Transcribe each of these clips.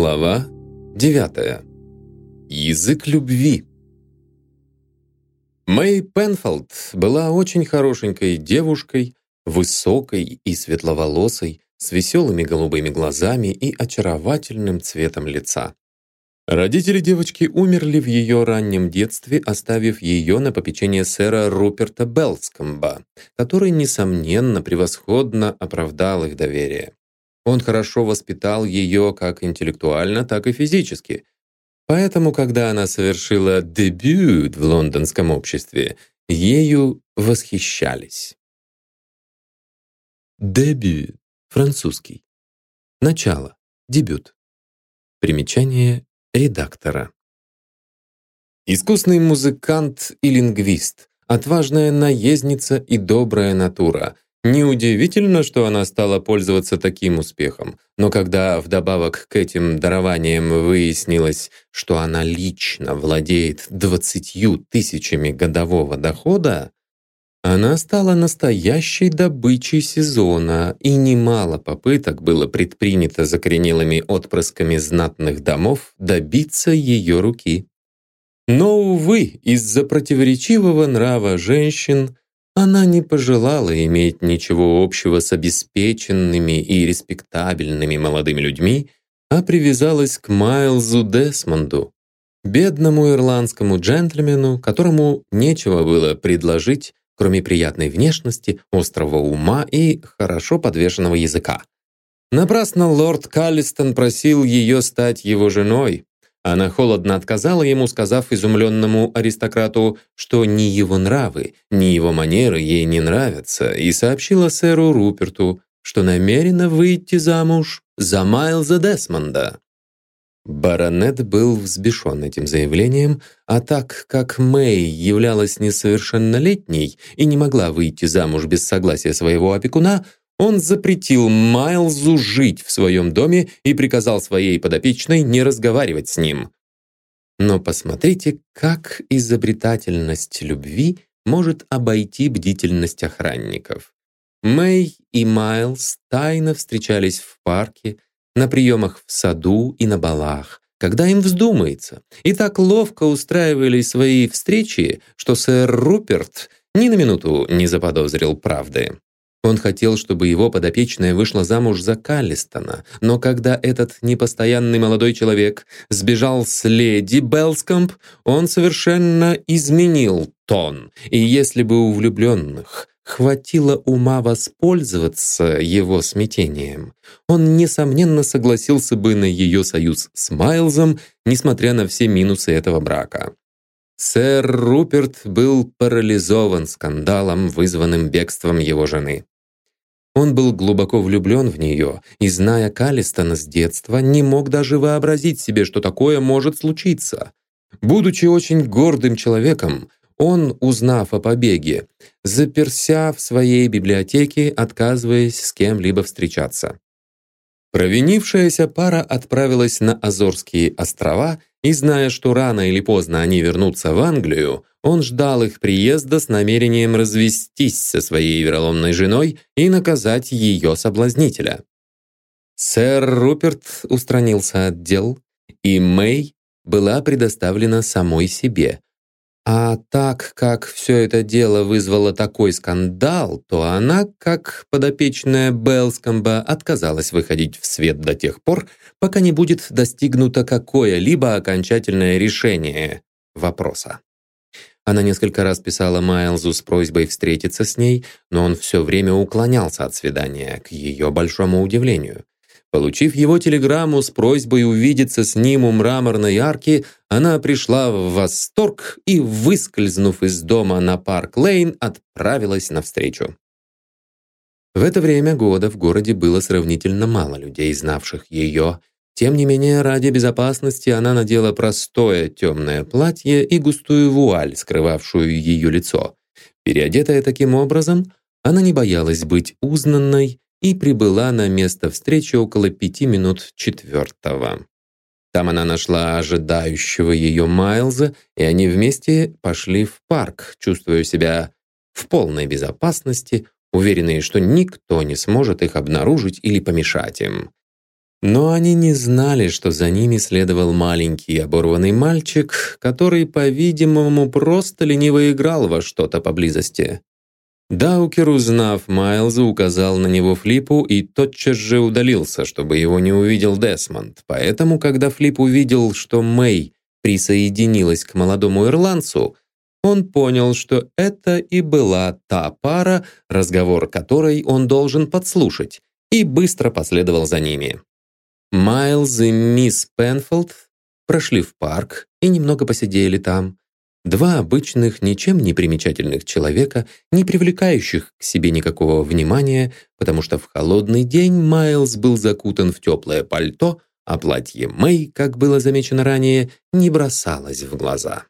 Глава 9. Язык любви. Мэй Пенфолд была очень хорошенькой девушкой, высокой и светловолосой, с веселыми голубыми глазами и очаровательным цветом лица. Родители девочки умерли в ее раннем детстве, оставив ее на попечение сэра Руперта Белскомба, который, несомненно, превосходно оправдал их доверие. Он хорошо воспитал ее как интеллектуально, так и физически. Поэтому, когда она совершила дебют в лондонском обществе, ею восхищались. Дебют. Французский. Начало. Дебют. Примечание редактора. Искусный музыкант и лингвист, отважная наездница и добрая натура – Неудивительно, что она стала пользоваться таким успехом, но когда вдобавок к этим дарованиям выяснилось, что она лично владеет двадцатью тысячами годового дохода, она стала настоящей добычей сезона, и немало попыток было предпринято закоренелыми отпрысками знатных домов добиться ее руки. Но, увы, из-за противоречивого нрава женщин она не пожелала иметь ничего общего с обеспеченными и респектабельными молодыми людьми, а привязалась к Майлзу Десмонду, бедному ирландскому джентльмену, которому нечего было предложить, кроме приятной внешности, острого ума и хорошо подвешенного языка. Напрасно лорд Каллистон просил ее стать его женой, она холодно отказала ему, сказав изумленному аристократу, что ни его нравы, ни его манеры ей не нравятся, и сообщила сэру Руперту, что намерена выйти замуж за Майлза Десмонда. Баронет был взбешен этим заявлением, а так как Мэй являлась несовершеннолетней и не могла выйти замуж без согласия своего опекуна, он запретил Майлзу жить в своем доме и приказал своей подопечной не разговаривать с ним. Но посмотрите, как изобретательность любви может обойти бдительность охранников. Мэй и Майлз тайно встречались в парке, на приемах в саду и на балах, когда им вздумается, и так ловко устраивали свои встречи, что сэр Руперт ни на минуту не заподозрил правды. Он хотел, чтобы его подопечная вышла замуж за Каллистона, но когда этот непостоянный молодой человек сбежал с леди Белскомп, он совершенно изменил тон, и если бы у влюбленных хватило ума воспользоваться его смятением, он, несомненно, согласился бы на ее союз с Майлзом, несмотря на все минусы этого брака. Сэр Руперт был парализован скандалом, вызванным бегством его жены. Он был глубоко влюблен в нее и, зная Калистона с детства, не мог даже вообразить себе, что такое может случиться. Будучи очень гордым человеком, он, узнав о побеге, заперся в своей библиотеке, отказываясь с кем-либо встречаться. Провинившаяся пара отправилась на Азорские острова и, зная, что рано или поздно они вернутся в Англию, он ждал их приезда с намерением развестись со своей вероломной женой и наказать ее соблазнителя. Сэр Руперт устранился от дел, и Мэй была предоставлена самой себе, а так как все это дело вызвало такой скандал, то она, как подопечная Белскомба, отказалась выходить в свет до тех пор, пока не будет достигнуто какое-либо окончательное решение вопроса. Она несколько раз писала Майлзу с просьбой встретиться с ней, но он все время уклонялся от свидания, к ее большому удивлению. Получив его телеграмму с просьбой увидеться с ним у мраморной арки, она пришла в восторг и, выскользнув из дома на Парк-Лейн, отправилась навстречу. В это время года в городе было сравнительно мало людей, знавших ее. Тем не менее, ради безопасности она надела простое темное платье и густую вуаль, скрывавшую ее лицо. Переодетая таким образом, она не боялась быть узнанной и прибыла на место встречи около пяти минут четвертого. Там она нашла ожидающего ее Майлза, и они вместе пошли в парк, чувствуя себя в полной безопасности, уверенные, что никто не сможет их обнаружить или помешать им. Но они не знали, что за ними следовал маленький оборванный мальчик, который, по-видимому, просто лениво играл во что-то поблизости. Даукер, узнав Майлза, указал на него Флипу и тотчас же удалился, чтобы его не увидел Десмонд. Поэтому, когда Флип увидел, что Мэй присоединилась к молодому ирландцу, он понял, что это и была та пара, разговор которой он должен подслушать, и быстро последовал за ними. Майлз и мисс Пенфолд прошли в парк и немного посидели там. Два обычных, ничем не примечательных человека, не привлекающих к себе никакого внимания, потому что в холодный день Майлз был закутан в теплое пальто, а платье Мэй, как было замечено ранее, не бросалось в глаза.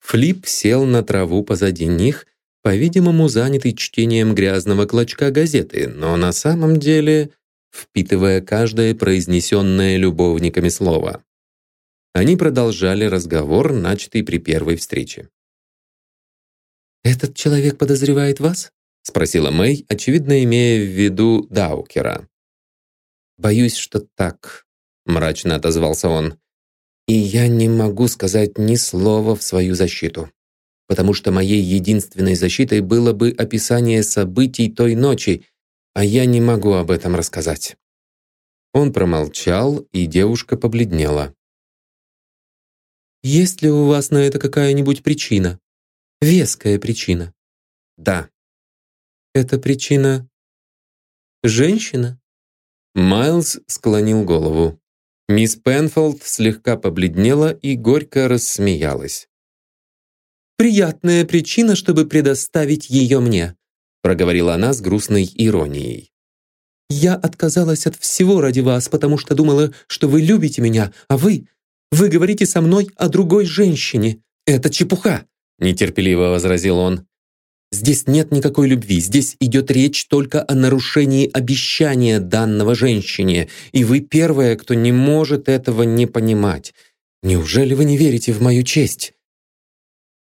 Флип сел на траву позади них, по-видимому, занятый чтением грязного клочка газеты, но на самом деле впитывая каждое произнесенное любовниками слово. Они продолжали разговор, начатый при первой встрече. «Этот человек подозревает вас?» — спросила Мэй, очевидно имея в виду Даукера. «Боюсь, что так», — мрачно отозвался он. «И я не могу сказать ни слова в свою защиту, потому что моей единственной защитой было бы описание событий той ночи, а я не могу об этом рассказать». Он промолчал, и девушка побледнела. Есть ли у вас на это какая-нибудь причина? Веская причина? Да. Это причина... Женщина? Майлз склонил голову. Мисс Пенфолд слегка побледнела и горько рассмеялась. «Приятная причина, чтобы предоставить ее мне», проговорила она с грустной иронией. «Я отказалась от всего ради вас, потому что думала, что вы любите меня, а вы вы говорите со мной о другой женщине. Это чепуха!» Нетерпеливо возразил он. «Здесь нет никакой любви. Здесь идет речь только о нарушении обещания данного женщине. И вы первая, кто не может этого не понимать. Неужели вы не верите в мою честь?»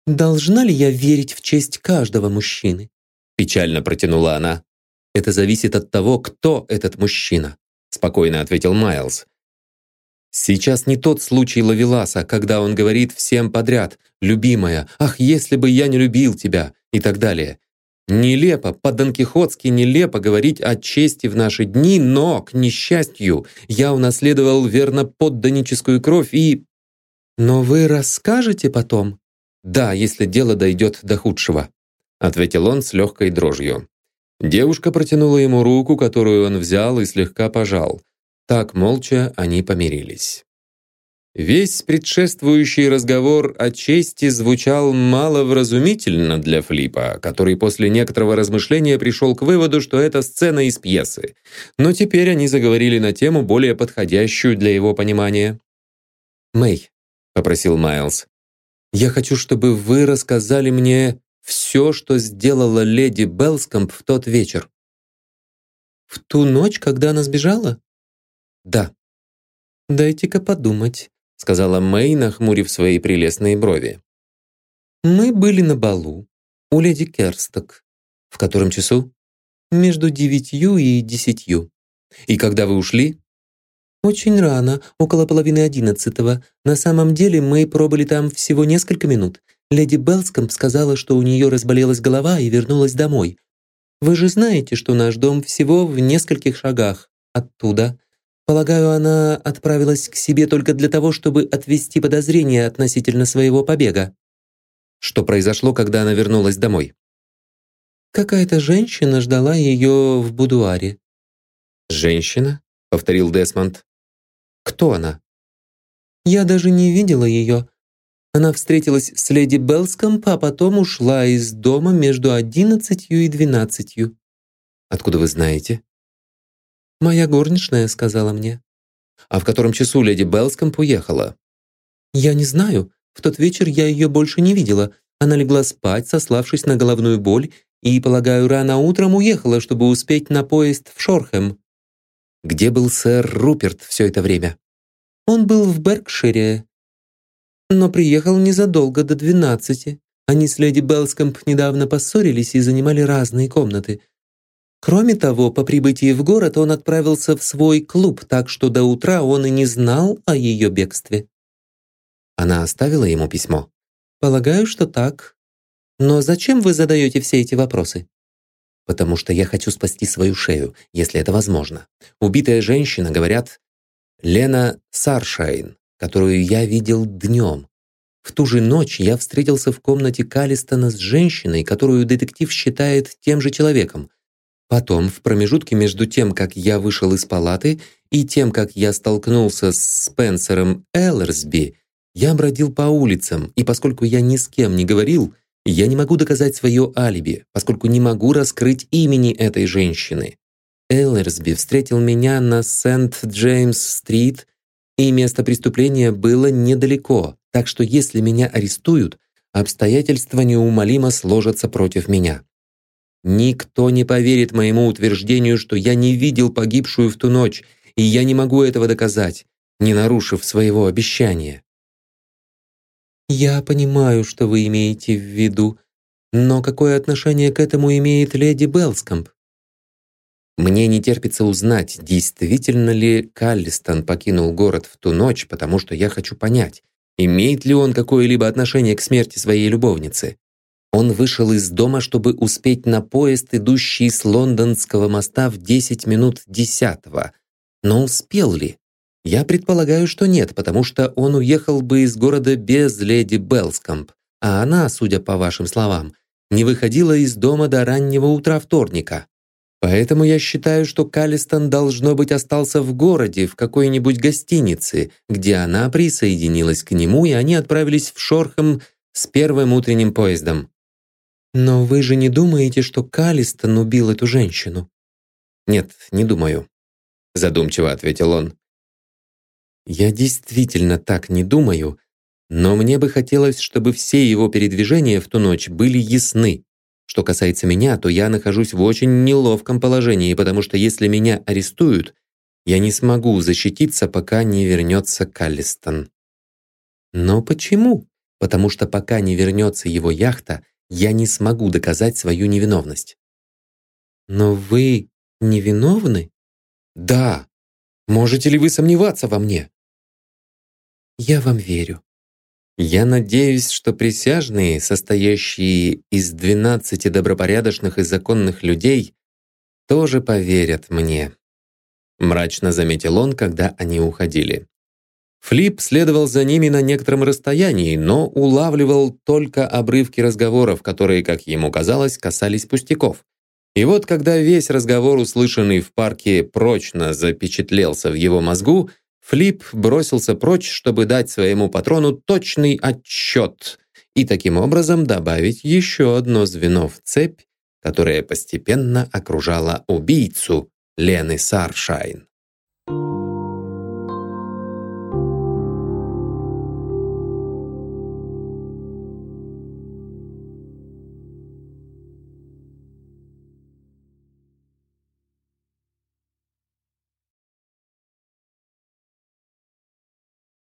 «Должна ли я верить в честь каждого мужчины?» Печально протянула она. «Это зависит от того, кто этот мужчина», спокойно ответил Майлз. Сейчас не тот случай Лавеласа, когда он говорит всем подряд «любимая», «ах, если бы я не любил тебя» и так далее. Нелепо, по-донкихотски нелепо говорить о чести в наши дни, но, к несчастью, я унаследовал верно подданическую кровь и... Но вы расскажете потом? Да, если дело дойдет до худшего, ответил он с легкой дрожью. Девушка протянула ему руку, которую он взял и слегка пожал. Так молча они помирились. Весь предшествующий разговор о чести звучал маловразумительно для Флипа, который после некоторого размышления пришел к выводу, что это сцена из пьесы. Но теперь они заговорили на тему, более подходящую для его понимания. «Мэй», — попросил Майлз, «я хочу, чтобы вы рассказали мне все, что сделала леди Белскомп в тот вечер». «В ту ночь, когда она сбежала?» «Да». «Дайте-ка подумать», — сказала Мэй, нахмурив свои прелестные брови. «Мы были на балу у леди Керсток. В котором часу?» «Между девятью и десятью». «И когда вы ушли?» «Очень рано, около половины одиннадцатого. На самом деле мы пробыли там всего несколько минут. Леди Белском сказала, что у нее разболелась голова и вернулась домой. Вы же знаете, что наш дом всего в нескольких шагах оттуда. Полагаю, она отправилась к себе только для того, чтобы отвести подозрения относительно своего побега. Что произошло, когда она вернулась домой? Какая-то женщина ждала ее в будуаре. «Женщина?» — повторил Десмонд. «Кто она?» «Я даже не видела ее. Она встретилась с леди Белском, а потом ушла из дома между одиннадцатью и двенадцатью». «Откуда вы знаете?» «Моя горничная сказала мне». «А в котором часу леди Белскомп уехала?» «Я не знаю. В тот вечер я ее больше не видела. Она легла спать, сославшись на головную боль, и, полагаю, рано утром уехала, чтобы успеть на поезд в Шорхэм». «Где был сэр Руперт все это время?» «Он был в Беркшире, но приехал незадолго до двенадцати. Они с леди Белскомп недавно поссорились и занимали разные комнаты. Кроме того, по прибытии в город он отправился в свой клуб, так что до утра он и не знал о ее бегстве. Она оставила ему письмо. Полагаю, что так. Но зачем вы задаете все эти вопросы? Потому что я хочу спасти свою шею, если это возможно. Убитая женщина, говорят, Лена Саршайн, которую я видел днем. В ту же ночь я встретился в комнате Калистона с женщиной, которую детектив считает тем же человеком. Потом, в промежутке между тем, как я вышел из палаты, и тем, как я столкнулся с Спенсером Эллерсби, я бродил по улицам, и поскольку я ни с кем не говорил, я не могу доказать свое алиби, поскольку не могу раскрыть имени этой женщины. Эллерсби встретил меня на Сент-Джеймс-стрит, и место преступления было недалеко, так что если меня арестуют, обстоятельства неумолимо сложатся против меня. Никто не поверит моему утверждению, что я не видел погибшую в ту ночь, и я не могу этого доказать, не нарушив своего обещания. «Я понимаю, что вы имеете в виду, но какое отношение к этому имеет леди Белскомп?» Мне не терпится узнать, действительно ли Каллистон покинул город в ту ночь, потому что я хочу понять, имеет ли он какое-либо отношение к смерти своей любовницы. Он вышел из дома, чтобы успеть на поезд, идущий с лондонского моста в 10 минут десятого. Но успел ли? Я предполагаю, что нет, потому что он уехал бы из города без леди Белскомп, а она, судя по вашим словам, не выходила из дома до раннего утра вторника. Поэтому я считаю, что Калистон должно быть остался в городе, в какой-нибудь гостинице, где она присоединилась к нему, и они отправились в Шорхам с первым утренним поездом. «Но вы же не думаете, что Калистон убил эту женщину?» «Нет, не думаю», — задумчиво ответил он. «Я действительно так не думаю, но мне бы хотелось, чтобы все его передвижения в ту ночь были ясны. Что касается меня, то я нахожусь в очень неловком положении, потому что если меня арестуют, я не смогу защититься, пока не вернется Каллистон». «Но почему?» «Потому что пока не вернется его яхта, я не смогу доказать свою невиновность. Но вы невиновны? Да. Можете ли вы сомневаться во мне? Я вам верю. Я надеюсь, что присяжные, состоящие из 12 добропорядочных и законных людей, тоже поверят мне. Мрачно заметил он, когда они уходили. Флип следовал за ними на некотором расстоянии, но улавливал только обрывки разговоров, которые, как ему казалось, касались пустяков. И вот когда весь разговор, услышанный в парке, прочно запечатлелся в его мозгу, Флип бросился прочь, чтобы дать своему патрону точный отчет и таким образом добавить еще одно звено в цепь, которая постепенно окружала убийцу Лены Саршайн.